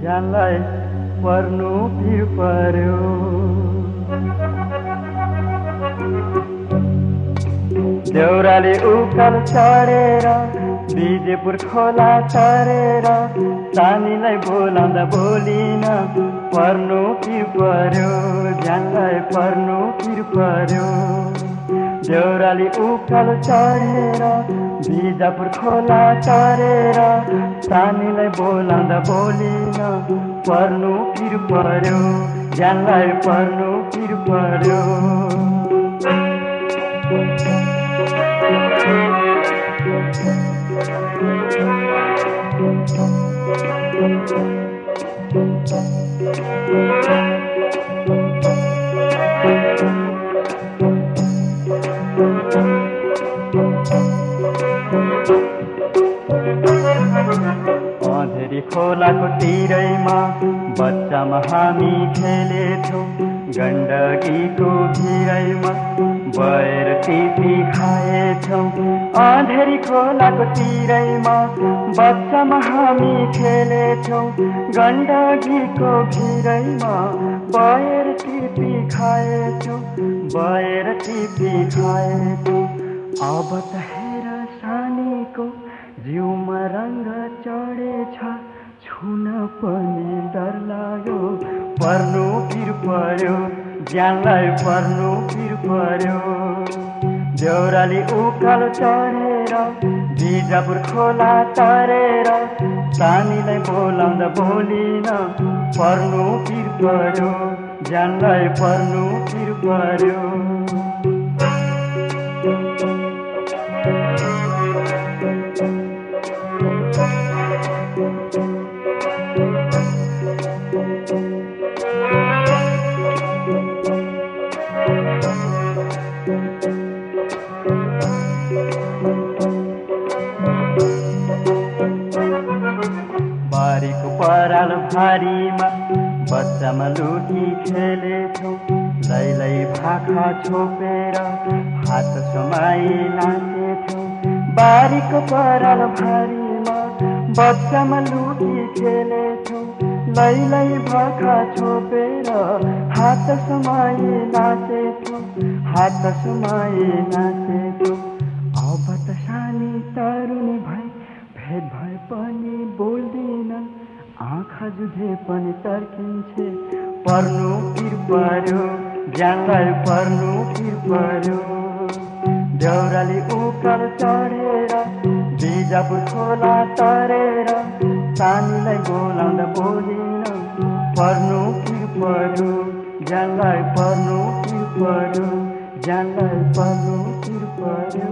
ज्यानलाई पर्नु पिर पर्यो। देउराले उकाल चढेर बिजेपुर खोला चढेर सानीलाई बोलाउँदा बोलिन पर्नु पिर पर्यो। ज्यानलाई पर्नु पिर पर्यो। देउराली उकाल चढेर बिजापुर खोला चढेर सानीलाई बोलाउँदा बोलिन पर्नु पिर पर्यो ज्यानलाई पर्नु पिर पर्यो। अँधेरी खोलाको तिरैमा बच्चामा हामी खेलेथ्यौँ। गण्डकीको भिरैमा भएर टिपी खाएछौँ अँधेरी खोलाको तिरैमा बच्चामा हामी खेलेछौँ गण्डकीको भिरैमा भएर टिपी खाएछौँ भएर टिपी खाएछौँ अब त हेर सानीको जिउमा रङ्ग चढेछ। छुन पनि डर लाग्यो। पर्नु पिर पर्यो। ज्यानलाई पर्नु पिर पर्यो। देउराली उकालो चढेर बिजापुर खोला तरेर सानीलाई बोलाउँदा बोलिन पर्नु पिर पर्यो। ज्यानलाई पर्नु पिर पर्यो। पराल भारीमा बच्चामा लुटी खेलेछौँ लैलै भाखा छोपेर हात समाई नाचेछौँ बारीको पराल भारीमा बच्चामा लुटी खेलेछौँ लैलै भाखा छोपेर हात समाई नाचेछौँ हात समाई नाचेछौँ अब त सानी तरुनी भई भेद भए पनि बोल्दिनन् आँखा जुझे पनि तर्किन्छे पर्नु पिर पर्यो ज्यानलाई पर्नु पिर पर्यो। देउराली उकाल चढेर बिजापुर खोला तरेर सानीलाई बोलाउँदा बोलिन पर्नु पिर पर्यो ज्यानलाई पर्नु पिर पर्यो ज्यानलाई पर्नु पिर पर्यो।